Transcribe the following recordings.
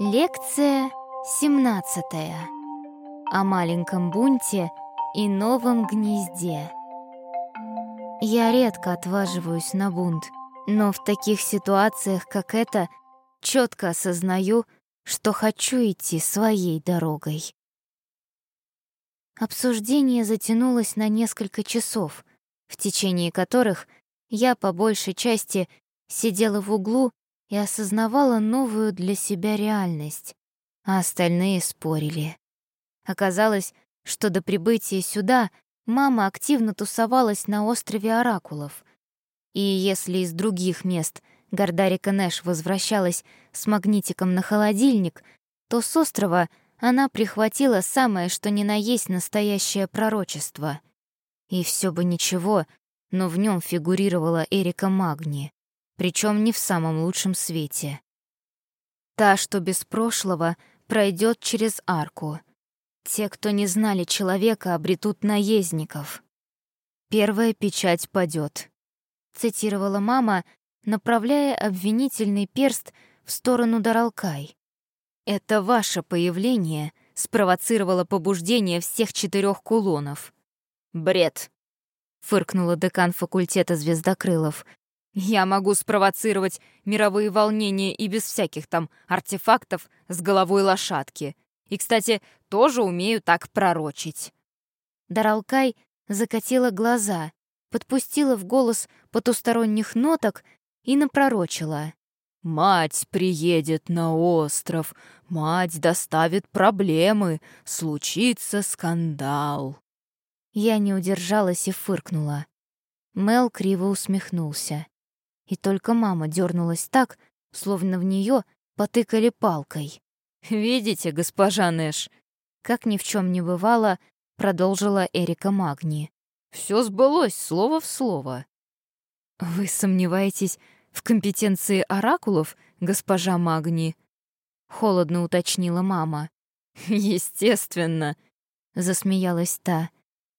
Лекция 17. О маленьком бунте и новом гнезде. Я редко отваживаюсь на бунт, но в таких ситуациях, как эта, четко осознаю, что хочу идти своей дорогой. Обсуждение затянулось на несколько часов, в течение которых я по большей части сидела в углу и осознавала новую для себя реальность, а остальные спорили. Оказалось, что до прибытия сюда мама активно тусовалась на острове Оракулов. И если из других мест Гордарика Нэш возвращалась с магнитиком на холодильник, то с острова она прихватила самое что ни на есть настоящее пророчество. И все бы ничего, но в нем фигурировала Эрика Магни причем не в самом лучшем свете. Та, что без прошлого, пройдет через арку. Те, кто не знали человека, обретут наездников. Первая печать падет, цитировала мама, направляя обвинительный перст в сторону Даралкай. Это ваше появление спровоцировало побуждение всех четырех кулонов. Бред, фыркнула декан факультета звездокрылов, я могу спровоцировать мировые волнения и без всяких там артефактов с головой лошадки. И, кстати, тоже умею так пророчить». Даралкай закатила глаза, подпустила в голос потусторонних ноток и напророчила. «Мать приедет на остров, мать доставит проблемы, случится скандал». Я не удержалась и фыркнула. Мел криво усмехнулся и только мама дернулась так, словно в нее потыкали палкой. «Видите, госпожа Нэш?» Как ни в чем не бывало, продолжила Эрика Магни. Все сбылось слово в слово. «Вы сомневаетесь в компетенции оракулов, госпожа Магни?» Холодно уточнила мама. «Естественно», — засмеялась та.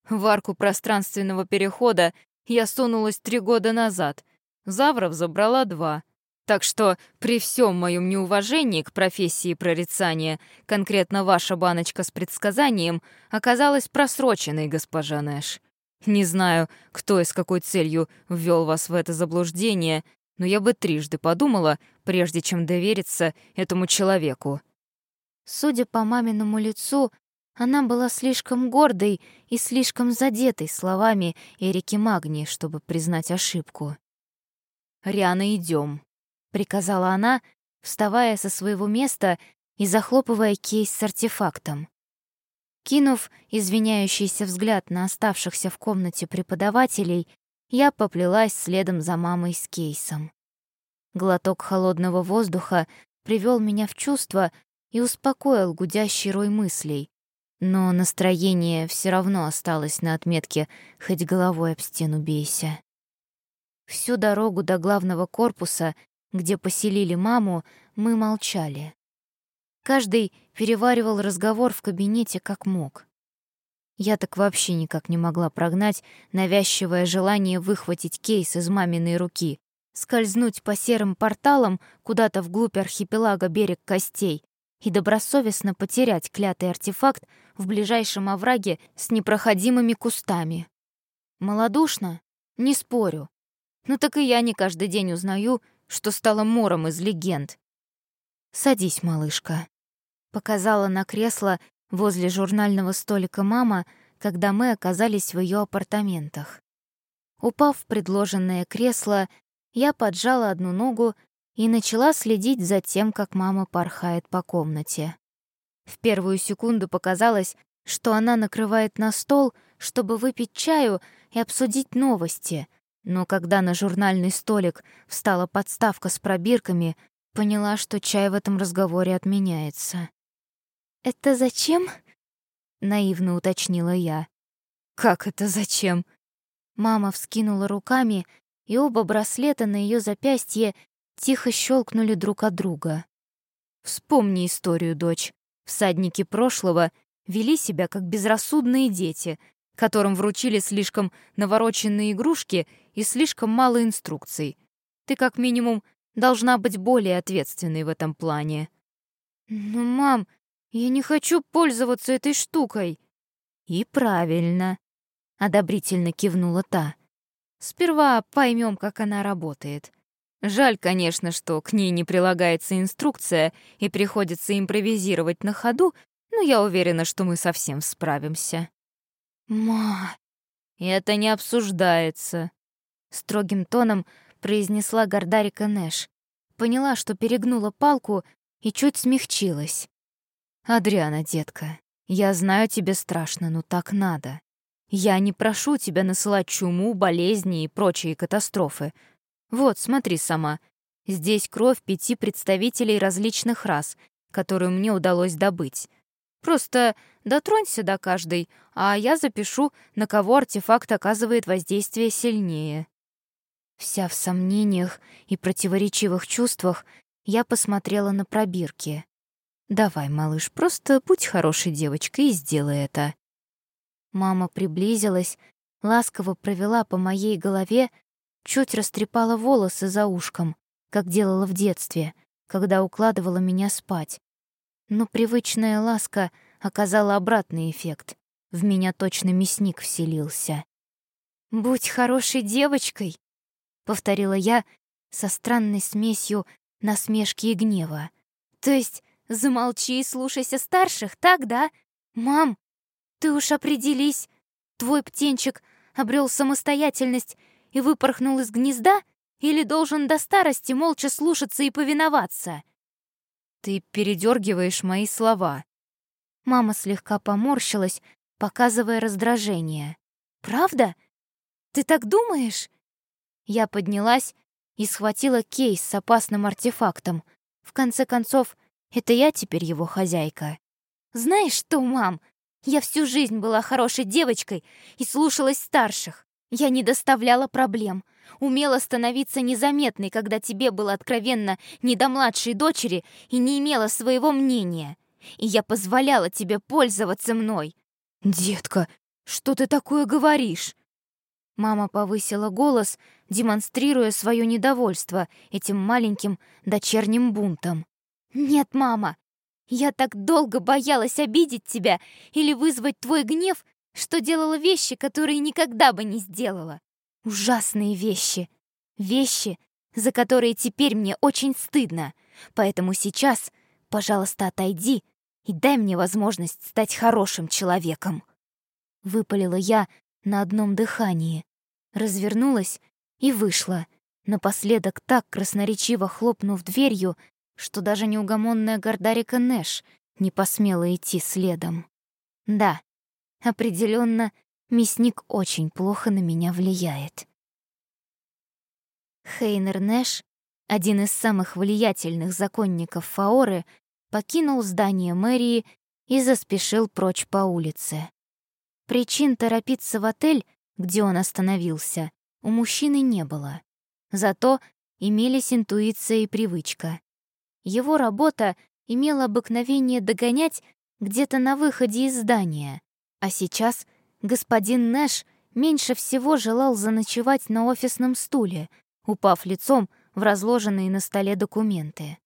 «В арку пространственного перехода я сунулась три года назад, Завров забрала два. Так что при всем моем неуважении к профессии прорицания, конкретно ваша баночка с предсказанием оказалась просроченной, госпожа Нэш. Не знаю, кто и с какой целью ввел вас в это заблуждение, но я бы трижды подумала, прежде чем довериться этому человеку. Судя по маминому лицу, она была слишком гордой и слишком задетой словами Эрики Магни, чтобы признать ошибку. «Риана, идем», — приказала она, вставая со своего места и захлопывая кейс с артефактом. Кинув извиняющийся взгляд на оставшихся в комнате преподавателей, я поплелась следом за мамой с кейсом. Глоток холодного воздуха привел меня в чувство и успокоил гудящий рой мыслей, но настроение все равно осталось на отметке «хоть головой об стену бейся». Всю дорогу до главного корпуса, где поселили маму, мы молчали. Каждый переваривал разговор в кабинете как мог. Я так вообще никак не могла прогнать навязчивое желание выхватить кейс из маминой руки, скользнуть по серым порталам куда-то вглубь архипелага берег костей и добросовестно потерять клятый артефакт в ближайшем овраге с непроходимыми кустами. Малодушно? Не спорю. Ну так и я не каждый день узнаю, что стала мором из легенд. «Садись, малышка», — показала на кресло возле журнального столика мама, когда мы оказались в ее апартаментах. Упав в предложенное кресло, я поджала одну ногу и начала следить за тем, как мама порхает по комнате. В первую секунду показалось, что она накрывает на стол, чтобы выпить чаю и обсудить новости — но когда на журнальный столик встала подставка с пробирками, поняла, что чай в этом разговоре отменяется. «Это зачем?» — наивно уточнила я. «Как это зачем?» Мама вскинула руками, и оба браслета на ее запястье тихо щелкнули друг от друга. «Вспомни историю, дочь. Всадники прошлого вели себя как безрассудные дети, которым вручили слишком навороченные игрушки и слишком мало инструкций. Ты как минимум должна быть более ответственной в этом плане. «Ну, мам, я не хочу пользоваться этой штукой». «И правильно», — одобрительно кивнула та. «Сперва поймем, как она работает. Жаль, конечно, что к ней не прилагается инструкция и приходится импровизировать на ходу, но я уверена, что мы совсем справимся». «Ма...» «Это не обсуждается», — строгим тоном произнесла Гордарика Нэш. Поняла, что перегнула палку и чуть смягчилась. «Адриана, детка, я знаю, тебе страшно, но так надо. Я не прошу тебя насылать чуму, болезни и прочие катастрофы. Вот, смотри сама. Здесь кровь пяти представителей различных рас, которую мне удалось добыть. Просто дотронься до каждой, а я запишу, на кого артефакт оказывает воздействие сильнее». Вся в сомнениях и противоречивых чувствах, я посмотрела на пробирки. «Давай, малыш, просто будь хорошей девочкой и сделай это». Мама приблизилась, ласково провела по моей голове, чуть растрепала волосы за ушком, как делала в детстве, когда укладывала меня спать. Но привычная ласка оказала обратный эффект. В меня точно мясник вселился. «Будь хорошей девочкой», — повторила я со странной смесью насмешки и гнева. «То есть замолчи и слушайся старших, так, да? Мам, ты уж определись. Твой птенчик обрел самостоятельность и выпорхнул из гнезда или должен до старости молча слушаться и повиноваться?» «Ты передергиваешь мои слова». Мама слегка поморщилась, показывая раздражение. «Правда? Ты так думаешь?» Я поднялась и схватила кейс с опасным артефактом. В конце концов, это я теперь его хозяйка. «Знаешь что, мам? Я всю жизнь была хорошей девочкой и слушалась старших. Я не доставляла проблем, умела становиться незаметной, когда тебе было откровенно не до младшей дочери и не имела своего мнения. И я позволяла тебе пользоваться мной. «Детка, что ты такое говоришь?» Мама повысила голос, демонстрируя свое недовольство этим маленьким дочерним бунтом. «Нет, мама, я так долго боялась обидеть тебя или вызвать твой гнев, что делала вещи, которые никогда бы не сделала. Ужасные вещи. Вещи, за которые теперь мне очень стыдно. Поэтому сейчас, пожалуйста, отойди и дай мне возможность стать хорошим человеком. Выпалила я на одном дыхании. Развернулась и вышла, напоследок так красноречиво хлопнув дверью, что даже неугомонная Гордарика Нэш не посмела идти следом. Да, Определенно, мясник очень плохо на меня влияет. Хейнер Нэш, один из самых влиятельных законников Фаоры, покинул здание мэрии и заспешил прочь по улице. Причин торопиться в отель, где он остановился, у мужчины не было. Зато имелись интуиция и привычка. Его работа имела обыкновение догонять где-то на выходе из здания, а сейчас господин Нэш меньше всего желал заночевать на офисном стуле, упав лицом в разложенные на столе документы.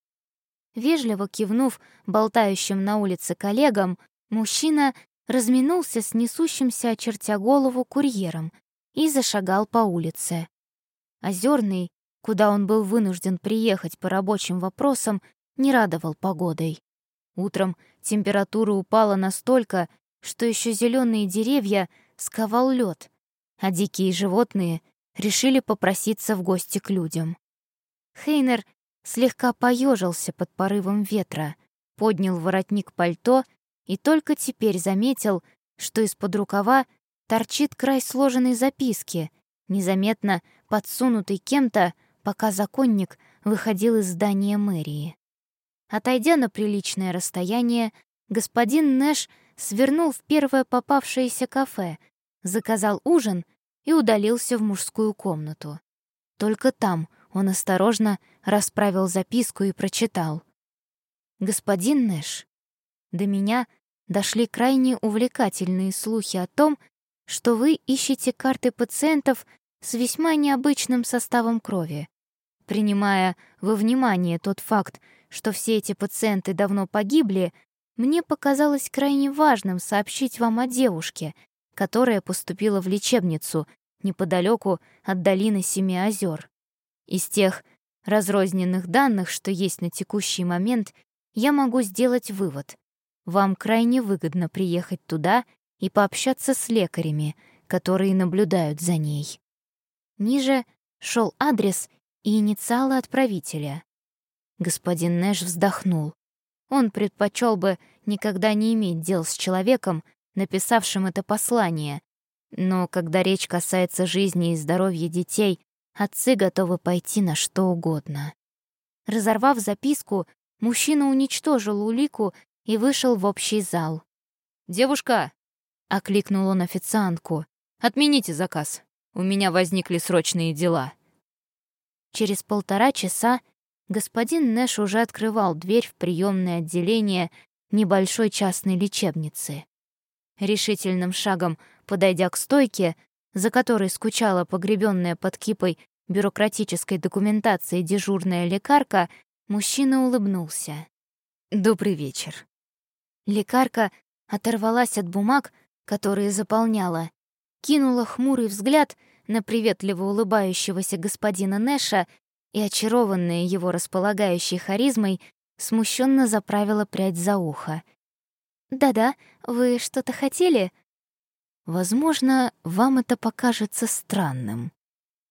Вежливо кивнув болтающим на улице коллегам, мужчина разминулся с несущимся, очертя голову, курьером и зашагал по улице. Озерный, куда он был вынужден приехать по рабочим вопросам, не радовал погодой. Утром температура упала настолько, что еще зеленые деревья сковал лед, а дикие животные решили попроситься в гости к людям. Хейнер слегка поежился под порывом ветра, поднял воротник пальто и только теперь заметил, что из-под рукава торчит край сложенной записки, незаметно подсунутый кем-то, пока законник выходил из здания мэрии. Отойдя на приличное расстояние, господин Нэш свернул в первое попавшееся кафе, заказал ужин и удалился в мужскую комнату. Только там он осторожно расправил записку и прочитал. «Господин Нэш, до меня дошли крайне увлекательные слухи о том, что вы ищете карты пациентов с весьма необычным составом крови. Принимая во внимание тот факт, что все эти пациенты давно погибли, мне показалось крайне важным сообщить вам о девушке, которая поступила в лечебницу неподалеку от долины Семи озер. Из тех разрозненных данных, что есть на текущий момент, я могу сделать вывод. Вам крайне выгодно приехать туда и пообщаться с лекарями, которые наблюдают за ней. Ниже шел адрес и инициалы отправителя. Господин Нэш вздохнул. Он предпочел бы никогда не иметь дел с человеком, написавшим это послание, но когда речь касается жизни и здоровья детей, отцы готовы пойти на что угодно. Разорвав записку, мужчина уничтожил улику и вышел в общий зал. «Девушка!» — окликнул он официантку. «Отмените заказ. У меня возникли срочные дела». Через полтора часа господин Нэш уже открывал дверь в приемное отделение небольшой частной лечебницы. Решительным шагом подойдя к стойке, за которой скучала погребенная под кипой бюрократической документации дежурная лекарка, мужчина улыбнулся. «Добрый вечер». Лекарка оторвалась от бумаг, которые заполняла, кинула хмурый взгляд на приветливо улыбающегося господина Нэша и, очарованная его располагающей харизмой, смущенно заправила прядь за ухо. «Да-да, вы что-то хотели?» «Возможно, вам это покажется странным».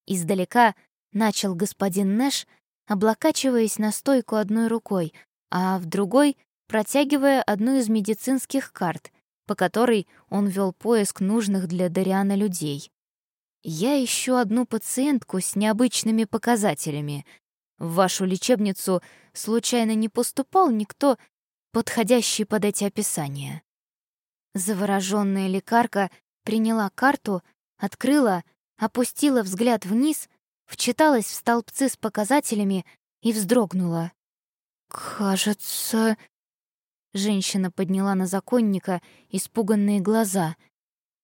Издалека начал господин Нэш, облокачиваясь на стойку одной рукой, а в другой протягивая одну из медицинских карт, по которой он вел поиск нужных для Дариана людей. «Я ищу одну пациентку с необычными показателями. В вашу лечебницу случайно не поступал никто, подходящий под эти описания?» Заворожённая лекарка приняла карту, открыла, опустила взгляд вниз, вчиталась в столбцы с показателями и вздрогнула. «Кажется...» Женщина подняла на законника испуганные глаза.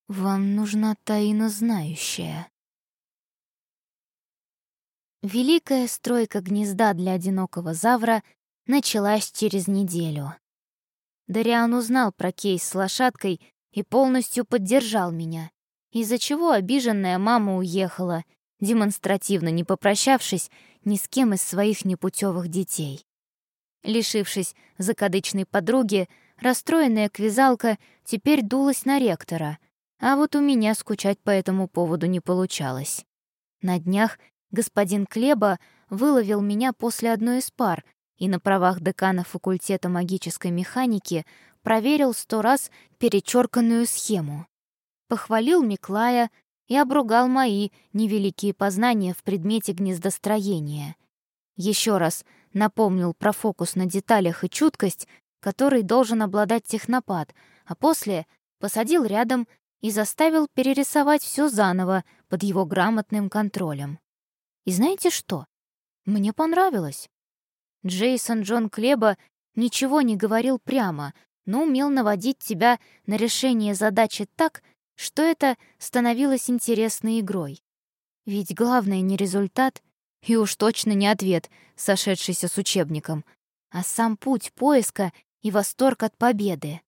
«Вам нужна таина знающая». Великая стройка гнезда для одинокого завра началась через неделю. Дариан узнал про кейс с лошадкой и полностью поддержал меня, из-за чего обиженная мама уехала, демонстративно не попрощавшись ни с кем из своих непутевых детей. Лишившись закадычной подруги, расстроенная квизалка теперь дулась на ректора, а вот у меня скучать по этому поводу не получалось. На днях господин Клеба выловил меня после одной из пар и на правах декана факультета магической механики проверил сто раз перечерканную схему. Похвалил Миклая и обругал мои невеликие познания в предмете гнездостроения. Еще раз напомнил про фокус на деталях и чуткость, который должен обладать технопат, а после посадил рядом и заставил перерисовать все заново под его грамотным контролем. И знаете что? Мне понравилось. Джейсон Джон Клеба ничего не говорил прямо, но умел наводить тебя на решение задачи так, что это становилось интересной игрой. Ведь главное не результат, и уж точно не ответ, сошедшийся с учебником, а сам путь поиска и восторг от победы.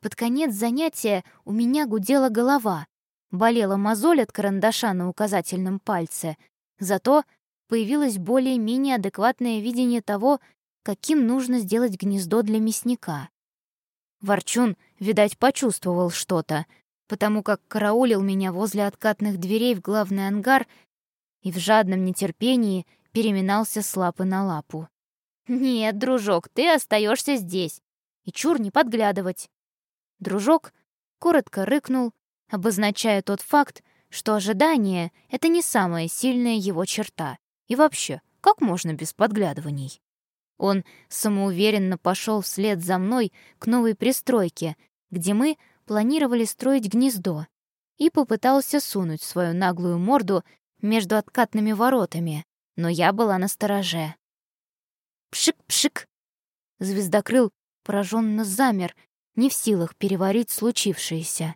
Под конец занятия у меня гудела голова, болела мозоль от карандаша на указательном пальце, зато появилось более-менее адекватное видение того, каким нужно сделать гнездо для мясника. Ворчун, видать, почувствовал что-то, потому как караулил меня возле откатных дверей в главный ангар и в жадном нетерпении переминался с лапы на лапу. «Нет, дружок, ты остаешься здесь. И чур не подглядывать». Дружок коротко рыкнул, обозначая тот факт, что ожидание — это не самая сильная его черта. И вообще, как можно без подглядываний? Он самоуверенно пошел вслед за мной к новой пристройке, где мы планировали строить гнездо, и попытался сунуть свою наглую морду между откатными воротами, но я была на стороже. «Пшик-пшик!» Звездокрыл пораженно замер, не в силах переварить случившееся.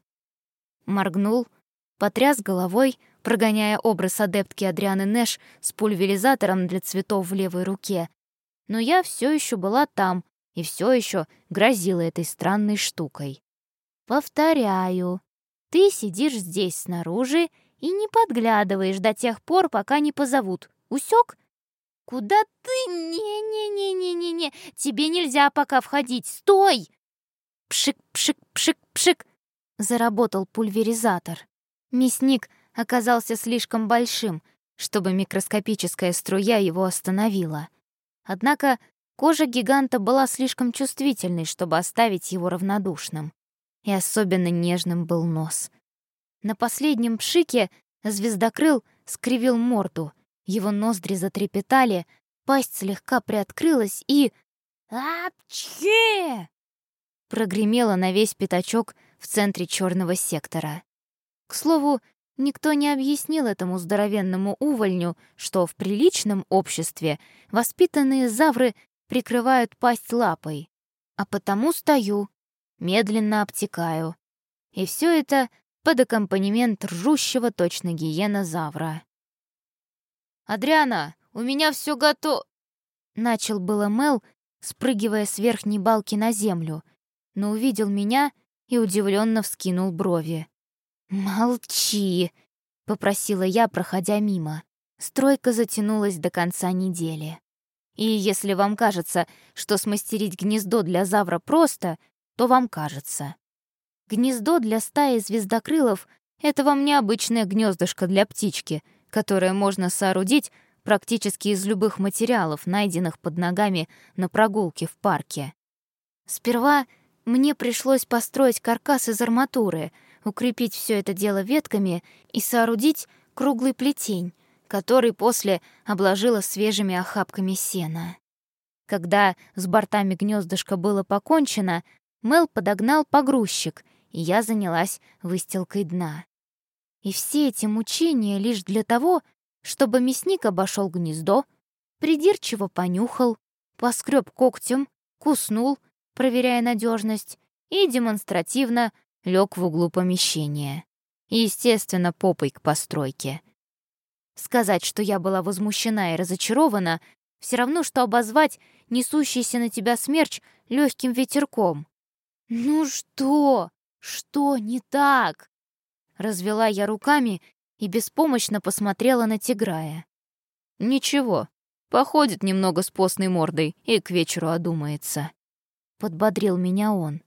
Моргнул, потряс головой, прогоняя образ адептки Адрианы Нэш с пульверизатором для цветов в левой руке, но я все еще была там и все еще грозила этой странной штукой. Повторяю, ты сидишь здесь снаружи и не подглядываешь до тех пор, пока не позовут. Усек? Куда ты? Не-не-не-не-не-не. Тебе нельзя пока входить. Стой! Пшик-пшик-пшик-пшик. Заработал пульверизатор. Мясник оказался слишком большим, чтобы микроскопическая струя его остановила. Однако кожа гиганта была слишком чувствительной, чтобы оставить его равнодушным. И особенно нежным был нос. На последнем пшике звездокрыл скривил морду, его ноздри затрепетали, пасть слегка приоткрылась и... «Апчхе!» Прогремело на весь пятачок в центре черного сектора. К слову, Никто не объяснил этому здоровенному увольню, что в приличном обществе воспитанные завры прикрывают пасть лапой. А потому стою, медленно обтекаю. И все это под аккомпанемент ржущего точно гиена завра. «Адриана, у меня все готово!» Начал было Мел, спрыгивая с верхней балки на землю, но увидел меня и удивленно вскинул брови. «Молчи!» — попросила я, проходя мимо. Стройка затянулась до конца недели. И если вам кажется, что смастерить гнездо для завра просто, то вам кажется. Гнездо для стаи звездокрылов — это вам необычное гнездышко для птички, которое можно соорудить практически из любых материалов, найденных под ногами на прогулке в парке. Сперва мне пришлось построить каркас из арматуры — укрепить все это дело ветками и соорудить круглый плетень, который после обложила свежими охапками сена. Когда с бортами гнездышка было покончено, Мел подогнал погрузчик, и я занялась выстилкой дна. И все эти мучения лишь для того, чтобы мясник обошел гнездо, придирчиво понюхал, поскреб когтем, куснул, проверяя надежность, и демонстративно лег в углу помещения. естественно, попой к постройке. Сказать, что я была возмущена и разочарована, все равно, что обозвать несущийся на тебя смерч легким ветерком. «Ну что? Что не так?» Развела я руками и беспомощно посмотрела на Тиграя. «Ничего, походит немного с постной мордой и к вечеру одумается», — подбодрил меня он.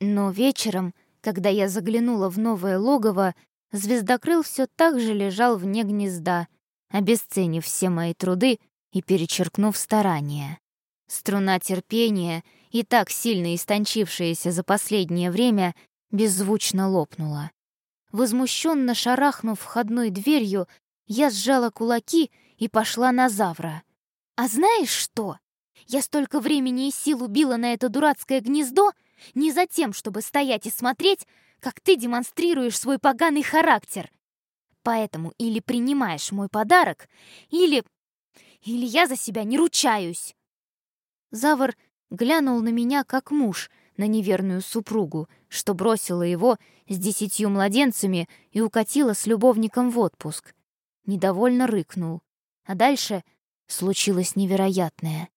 Но вечером когда я заглянула в новое логово, звездокрыл все так же лежал вне гнезда, обесценив все мои труды и перечеркнув старания. Струна терпения, и так сильно истончившаяся за последнее время, беззвучно лопнула. Возмущенно шарахнув входной дверью, я сжала кулаки и пошла на Завра. «А знаешь что? Я столько времени и сил убила на это дурацкое гнездо, не за тем, чтобы стоять и смотреть, как ты демонстрируешь свой поганый характер. Поэтому или принимаешь мой подарок, или... или я за себя не ручаюсь. Завар глянул на меня, как муж, на неверную супругу, что бросила его с десятью младенцами и укатила с любовником в отпуск. Недовольно рыкнул. А дальше случилось невероятное.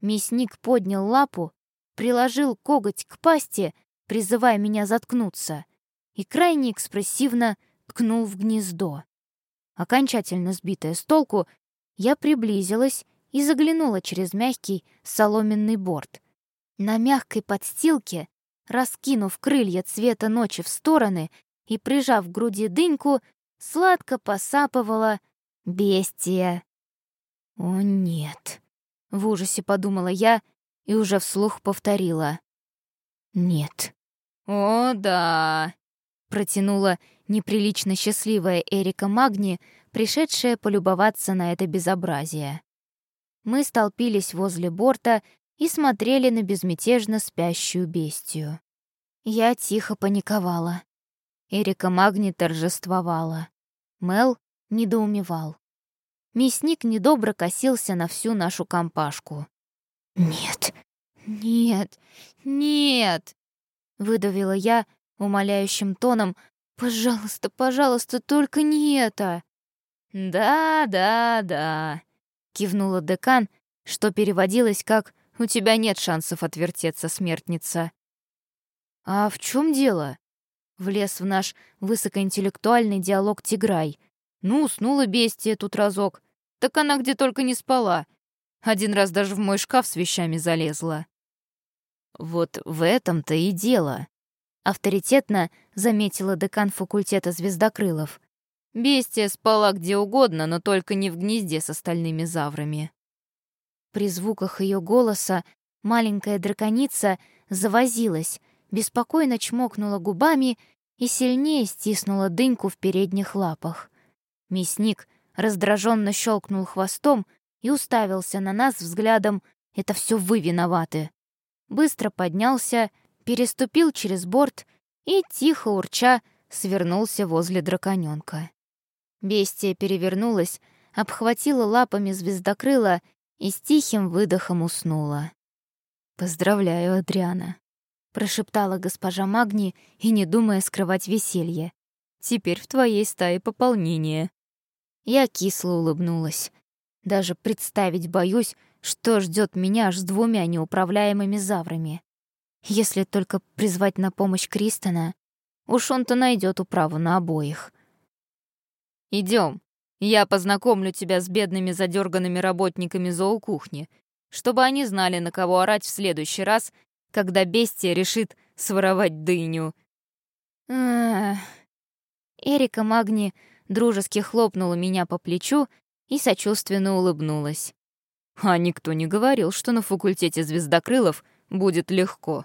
Мясник поднял лапу приложил коготь к пасти, призывая меня заткнуться, и крайне экспрессивно ткнул в гнездо. Окончательно сбитая с толку, я приблизилась и заглянула через мягкий соломенный борт. На мягкой подстилке, раскинув крылья цвета ночи в стороны и прижав к груди дыньку, сладко посапывала бестия. «О, нет!» — в ужасе подумала я и уже вслух повторила. «Нет». «О, да», — протянула неприлично счастливая Эрика Магни, пришедшая полюбоваться на это безобразие. Мы столпились возле борта и смотрели на безмятежно спящую бестию. Я тихо паниковала. Эрика Магни торжествовала. Мел недоумевал. Мясник недобро косился на всю нашу компашку. «Нет, нет, нет!» — выдавила я умоляющим тоном. «Пожалуйста, пожалуйста, только не это!» «Да, да, да!» — кивнула декан, что переводилось как «У тебя нет шансов отвертеться, смертница». «А в чем дело?» Влез в наш высокоинтеллектуальный диалог Тиграй. «Ну, уснула бестия тут разок. Так она где только не спала. Один раз даже в мой шкаф с вещами залезла». «Вот в этом-то и дело», — авторитетно заметила декан факультета звездокрылов. «Бестия спала где угодно, но только не в гнезде с остальными заврами». При звуках ее голоса маленькая драконица завозилась, беспокойно чмокнула губами и сильнее стиснула дыньку в передних лапах. Мясник раздраженно щелкнул хвостом и уставился на нас взглядом «Это все вы виноваты». Быстро поднялся, переступил через борт и, тихо урча, свернулся возле драконёнка. Бестия перевернулась, обхватила лапами звездокрыла и с тихим выдохом уснула. «Поздравляю, Адриана», — прошептала госпожа Магни и не думая скрывать веселье. «Теперь в твоей стае пополнение». Я кисло улыбнулась. Даже представить боюсь, что ждет меня аж с двумя неуправляемыми заврами. Если только призвать на помощь Кристона, уж он-то найдет управу на обоих. Идем, я познакомлю тебя с бедными задерганными работниками зоокухни, чтобы они знали, на кого орать в следующий раз, когда бестия решит своровать дыню. Эрика Магни дружески хлопнула меня по плечу и сочувственно улыбнулась. А никто не говорил, что на факультете звездокрылов будет легко.